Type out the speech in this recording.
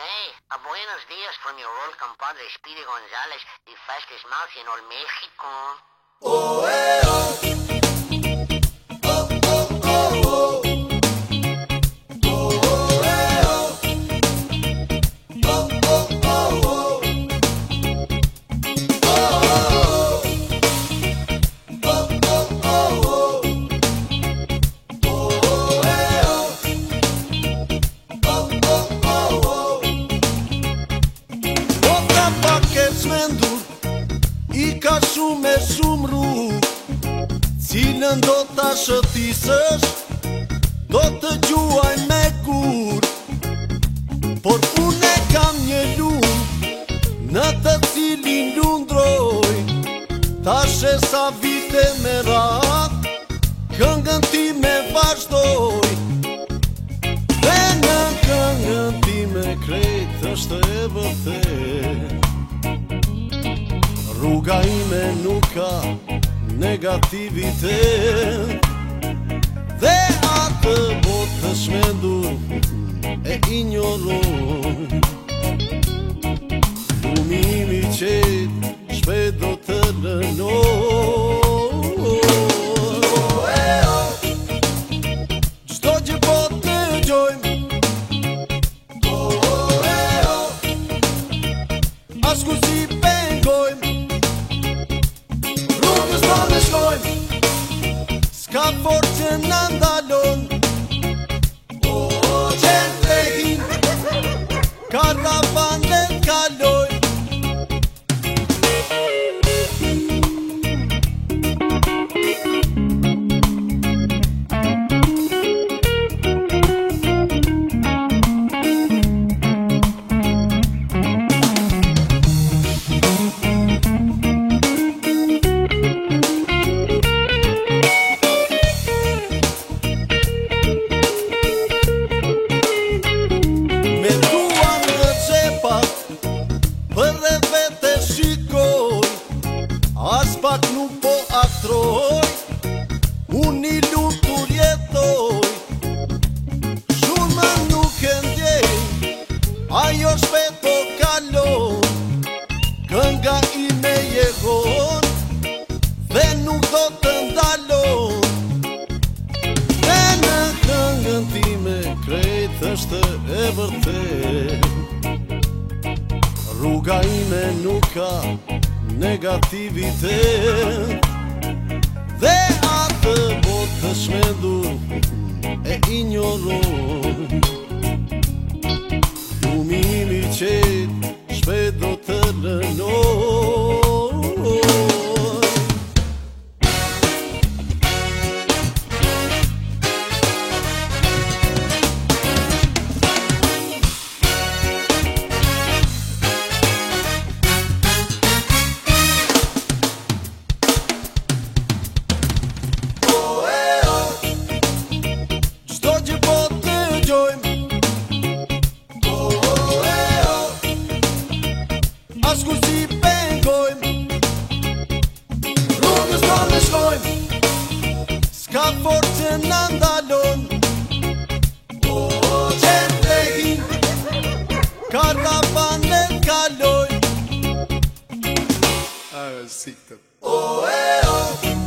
Hey, a buenos días from your old compadre Speedy González the Fastest Mouth in All Mexico. Oh, oh. shmendur I ka shumë e shumë rrug Cilën do të shëtisësht Do të gjuaj me kur Por une kam një lund Në të cilin lundroj Ta shesa vite me rat Këngën ti me vazhdoj Rruga ime nuk ka negativitet Dhe atë botë të shmendur e ignorur Të ndalo E në këngën time Krejt është e vërtet Rruga ime nuk ka Negativitet askus i pengojm Rrugës të në shkojm Ska fort që në ndalon O që të hin Karta panet kaloj O e o O e o